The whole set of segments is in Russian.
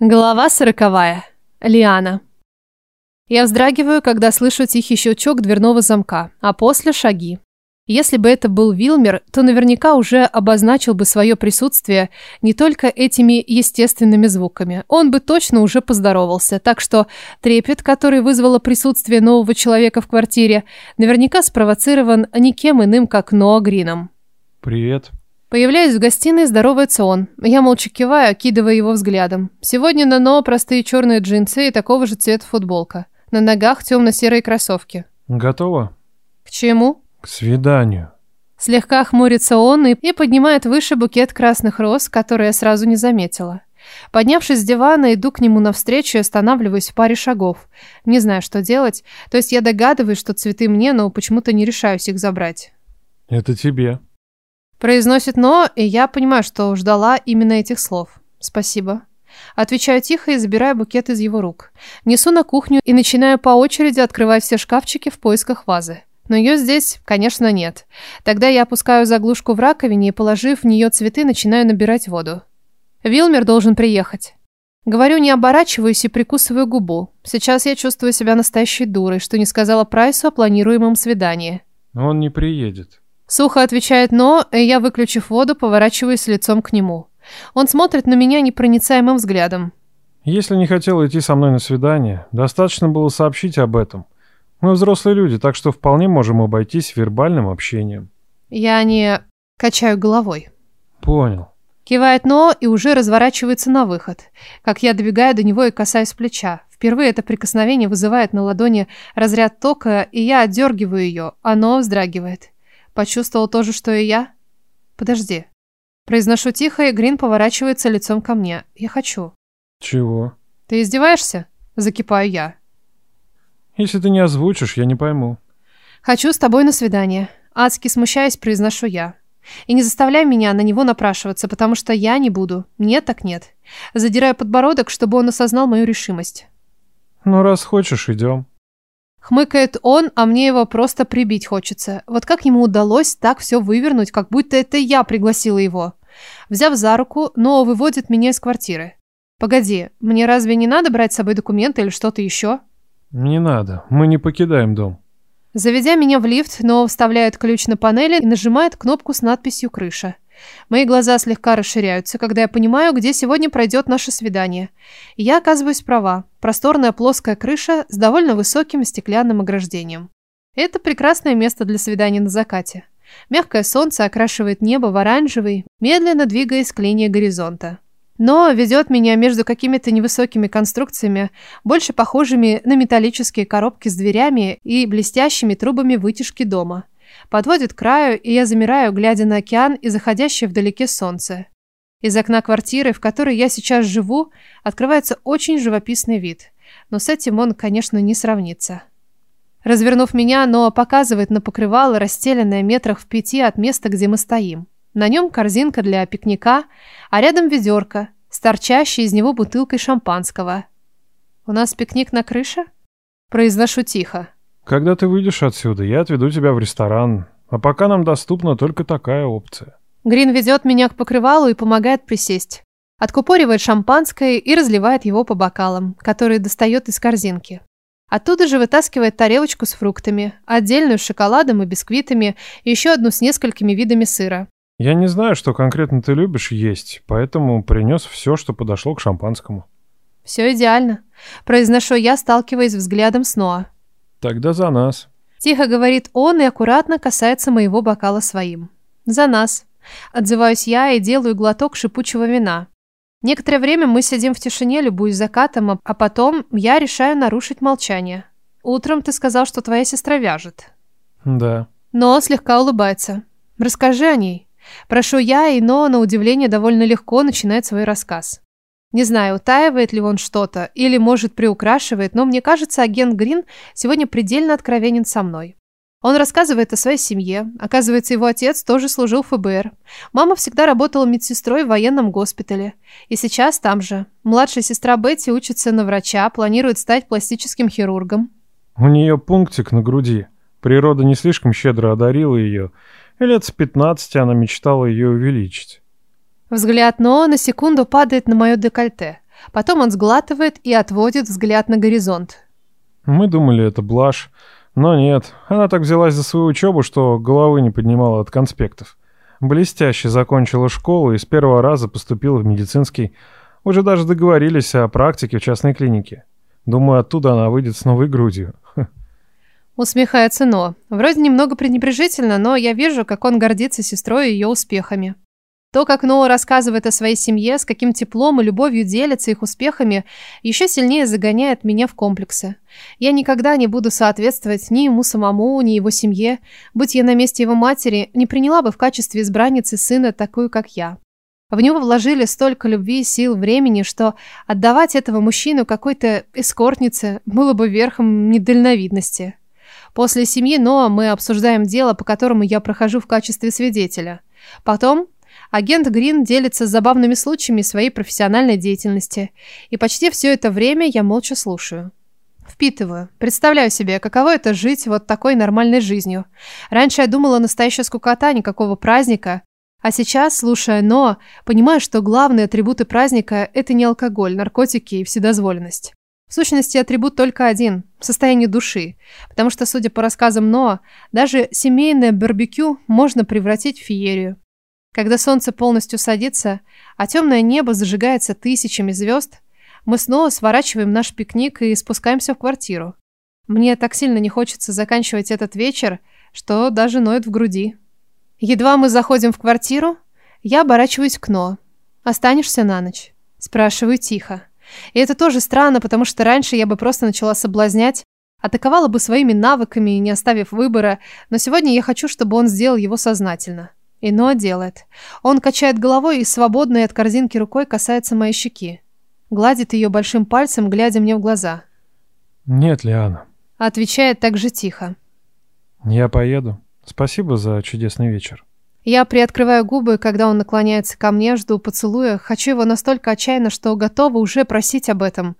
Глава сороковая. Лиана. Я вздрагиваю, когда слышу тихий щелчок дверного замка, а после шаги. Если бы это был Вилмер, то наверняка уже обозначил бы свое присутствие не только этими естественными звуками. Он бы точно уже поздоровался, так что трепет, который вызвало присутствие нового человека в квартире, наверняка спровоцирован никем иным, как Ноа Грином. «Привет», Появляюсь в гостиной, здоровается он. Я молча киваю, окидывая его взглядом. Сегодня на Ноа простые черные джинсы и такого же цвета футболка. На ногах темно-серые кроссовки. готова? К чему? К свиданию. Слегка хмурится он и, и поднимает выше букет красных роз, который я сразу не заметила. Поднявшись с дивана, иду к нему навстречу и останавливаюсь в паре шагов. Не знаю, что делать. То есть я догадываюсь, что цветы мне, но почему-то не решаюсь их забрать. Это тебе. Произносит «но», и я понимаю, что ждала именно этих слов. Спасибо. Отвечаю тихо и забираю букет из его рук. Несу на кухню и начинаю по очереди открывать все шкафчики в поисках вазы. Но ее здесь, конечно, нет. Тогда я опускаю заглушку в раковине и, положив в нее цветы, начинаю набирать воду. Вилмер должен приехать. Говорю, не оборачиваюсь и прикусываю губу. Сейчас я чувствую себя настоящей дурой, что не сказала Прайсу о планируемом свидании. Он не приедет. Сухо отвечает «но», и я, выключив воду, поворачиваюсь лицом к нему. Он смотрит на меня непроницаемым взглядом. Если не хотел идти со мной на свидание, достаточно было сообщить об этом. Мы взрослые люди, так что вполне можем обойтись вербальным общением. Я не... качаю головой. Понял. Кивает «но» и уже разворачивается на выход. Как я добегаю до него и касаюсь плеча. Впервые это прикосновение вызывает на ладони разряд тока, и я отдергиваю ее. Оно вздрагивает. Почувствовал то же, что и я? Подожди. Произношу тихо, и Грин поворачивается лицом ко мне. Я хочу. Чего? Ты издеваешься? Закипаю я. Если ты не озвучишь, я не пойму. Хочу с тобой на свидание. Адски смущаясь, произношу я. И не заставляй меня на него напрашиваться, потому что я не буду. Нет так нет. Задираю подбородок, чтобы он осознал мою решимость. Ну, раз хочешь, идем. Хмыкает он, а мне его просто прибить хочется. Вот как ему удалось так все вывернуть, как будто это я пригласила его. Взяв за руку, Ноа выводит меня из квартиры. Погоди, мне разве не надо брать с собой документы или что-то еще? Не надо, мы не покидаем дом. Заведя меня в лифт, Ноа вставляет ключ на панели и нажимает кнопку с надписью «Крыша». Мои глаза слегка расширяются, когда я понимаю, где сегодня пройдет наше свидание. И я оказываюсь права. Просторная плоская крыша с довольно высоким стеклянным ограждением. Это прекрасное место для свидания на закате. Мягкое солнце окрашивает небо в оранжевый, медленно двигаясь к линии горизонта. Но ведет меня между какими-то невысокими конструкциями, больше похожими на металлические коробки с дверями и блестящими трубами вытяжки дома – Подводит к краю, и я замираю, глядя на океан и заходящее вдалеке солнце. Из окна квартиры, в которой я сейчас живу, открывается очень живописный вид. Но с этим он, конечно, не сравнится. Развернув меня, Ноа показывает на покрывало, расстеленное метрах в пяти от места, где мы стоим. На нем корзинка для пикника, а рядом ведерко, с торчащей из него бутылкой шампанского. «У нас пикник на крыше?» Произношу тихо. Когда ты выйдешь отсюда, я отведу тебя в ресторан. А пока нам доступна только такая опция. Грин ведет меня к покрывалу и помогает присесть. Откупоривает шампанское и разливает его по бокалам, которые достает из корзинки. Оттуда же вытаскивает тарелочку с фруктами, отдельную с шоколадом и бисквитами, и еще одну с несколькими видами сыра. Я не знаю, что конкретно ты любишь есть, поэтому принес все, что подошло к шампанскому. Все идеально. Произношу я, сталкиваясь взглядом с Ноа. Тогда за нас. Тихо говорит он и аккуратно касается моего бокала своим. За нас. Отзываюсь я и делаю глоток шипучего вина. Некоторое время мы сидим в тишине, любуясь закатом, а потом я решаю нарушить молчание. Утром ты сказал, что твоя сестра вяжет. Да. Но слегка улыбается. Расскажи о ней. Прошу я, и но на удивление довольно легко начинает свой рассказ. Не знаю, утаивает ли он что-то или, может, приукрашивает, но мне кажется, агент Грин сегодня предельно откровенен со мной. Он рассказывает о своей семье. Оказывается, его отец тоже служил в ФБР. Мама всегда работала медсестрой в военном госпитале. И сейчас там же. Младшая сестра Бетти учится на врача, планирует стать пластическим хирургом. У нее пунктик на груди. Природа не слишком щедро одарила ее. И лет с 15 она мечтала ее увеличить. Взгляд Ноа на секунду падает на мое декольте. Потом он сглатывает и отводит взгляд на горизонт. Мы думали, это блажь. Но нет, она так взялась за свою учебу, что головы не поднимала от конспектов. Блестяще закончила школу и с первого раза поступила в медицинский. Уже даже договорились о практике в частной клинике. Думаю, оттуда она выйдет с новой грудью. Усмехается Но. Вроде немного пренебрежительно, но я вижу, как он гордится сестрой и ее успехами. То, как Ноа рассказывает о своей семье, с каким теплом и любовью делится их успехами, еще сильнее загоняет меня в комплексы. Я никогда не буду соответствовать ни ему самому, ни его семье. Будь я на месте его матери, не приняла бы в качестве избранницы сына такую, как я. В него вложили столько любви, сил, времени, что отдавать этого мужчину какой-то эскортнице было бы верхом недальновидности. После семьи Ноа мы обсуждаем дело, по которому я прохожу в качестве свидетеля. Потом Агент Грин делится забавными случаями своей профессиональной деятельности. И почти все это время я молча слушаю. Впитываю. Представляю себе, каково это жить вот такой нормальной жизнью. Раньше я думала, настоящая скукота, никакого праздника. А сейчас, слушая «но», понимаю, что главные атрибуты праздника – это не алкоголь, наркотики и вседозволенность. В сущности, атрибут только один – состояние души. Потому что, судя по рассказам Ноа, даже семейное барбекю можно превратить в феерию. Когда солнце полностью садится, а темное небо зажигается тысячами звезд, мы снова сворачиваем наш пикник и спускаемся в квартиру. Мне так сильно не хочется заканчивать этот вечер, что даже ноет в груди. Едва мы заходим в квартиру, я оборачиваюсь к Но. «Останешься на ночь?» Спрашиваю тихо. И это тоже странно, потому что раньше я бы просто начала соблазнять, атаковала бы своими навыками, не оставив выбора, но сегодня я хочу, чтобы он сделал его сознательно. Ино делает. Он качает головой и свободной от корзинки рукой касается моей щеки. Гладит ее большим пальцем, глядя мне в глаза. «Нет, Лиана». Отвечает так же тихо. «Я поеду. Спасибо за чудесный вечер». Я приоткрываю губы, когда он наклоняется ко мне, жду поцелуя. Хочу его настолько отчаянно, что готова уже просить об этом.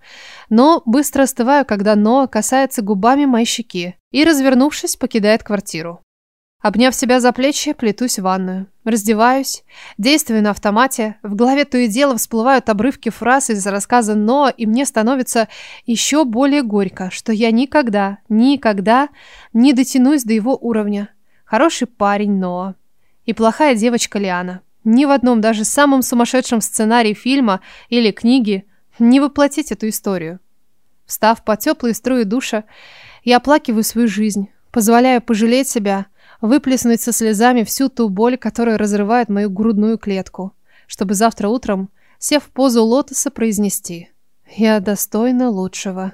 Но быстро остываю, когда Ноа касается губами моей щеки и, развернувшись, покидает квартиру. Обняв себя за плечи, плетусь в ванную. Раздеваюсь, действую на автомате. В голове то и дело всплывают обрывки фраз из рассказа «но», и мне становится еще более горько, что я никогда, никогда не дотянусь до его уровня. Хороший парень Ноа. И плохая девочка Лиана. Ни в одном, даже самом сумасшедшем сценарии фильма или книги не воплотить эту историю. Встав по теплые струи душа, я оплакиваю свою жизнь, позволяю пожалеть себя – выплеснуть со слезами всю ту боль, которая разрывает мою грудную клетку, чтобы завтра утром, сев в позу лотоса, произнести «Я достойна лучшего».